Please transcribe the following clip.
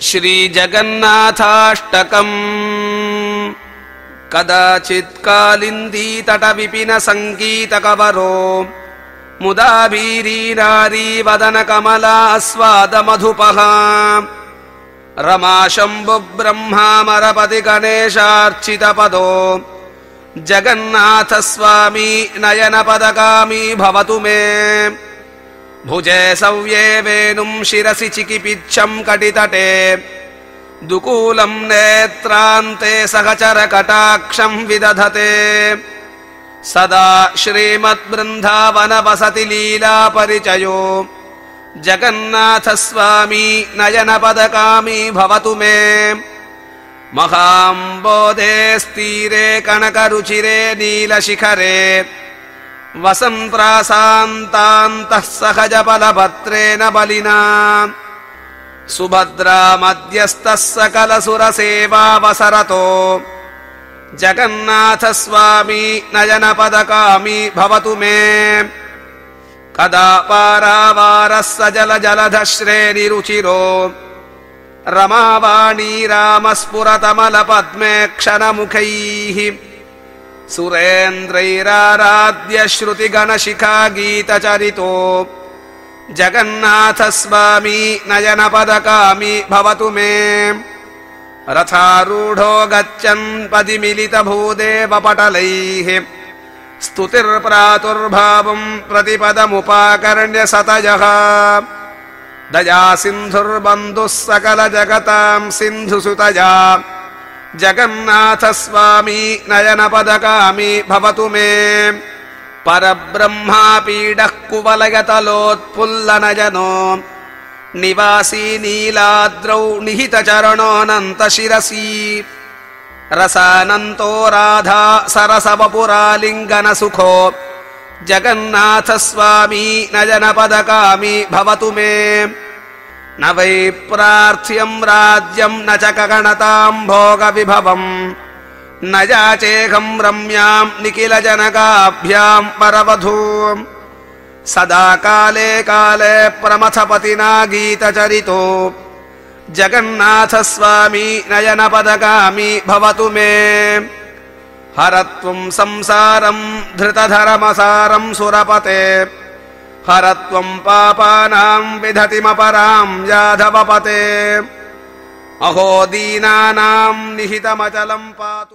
श्रीजगन्नाथाष्टकम्। कदाचित्कालिन्दीतटविपिन सङ्गीतकवरो मुदा वदन कमलास्वादमधुपः रमाशम्भुब्रह्मामरपति गणेशार्चितपदो जगन्नाथस्वामी नयनपदगामी भवतु मे भुजे सव्ये वेणुम् शिरसि चिकिपिच्छम् कटितटे। दुकूलम् नेत्रान्ते सहचर कटाक्षम् विदधते। सदा श्रीमद्बृन्दावन वसति लीला परिचयो जगन्नाथस्वामी नयनपदकामी भवतु मे। महाम्बोधेस्तीरे कनकरुचिरे नीलशिखरे वसन्प्रासान्तान्तः सहजबलभत्रेण बलिना। सुभद्रा मध्यस्थः सकलसुरसेवावसरतो। जगन्नाथस्वामी नयनपदकामी भवतु मे। कदा पारावारः स जल जलध श्रेणिरुचिरो रमावाणी रामस्फुरतमलपद्मे क्षणमुखैः सुरेन्द्रैराराध्य श्रुतिगणशिखा गीतचरितो जगन्नाथस्वामी नयनपदकामी भवतु मे। रथारूढो गच्छन् पदिमिलितभूदेवपटलैः स्तुतिर्प्रातुर्भावम् प्रतिपदमुपाकर्ण्य सतयः दया सिन्धुर्बन्धुः सकल जगताम् सिन्धुसुतया जगन्नाथस्वामी नयनपदकामी भवतु मे। परब्रह्मापीडः कुवलयतलोत्फुल्लनयनो निवासी नीलाद्रौ निहितचरणोऽनन्त शिरसी रसानन्तो राधा सरसवपुरालिङ्गनसुखो। जगन्नाथस्वामी नयनपदकामी भवतु मे न वै प्रार्थ्यम् राज्यम् न च कगणताम् भोगविभवम्। न याचेऽहम् रम्याम् निखिलजनकाभ्याम् परवधू सदा काले काले प्रमथपतिना गीतचरितो। जगन्नाथस्वामी नयनपदकामी भवतु मे। हरत्वम् संसारम् धृतधरमसारम् सुरपते हरत्वम् पापानाम् विधतिमपराम् याधवपते। अहो दीनानाम् निहितमचलम् पातु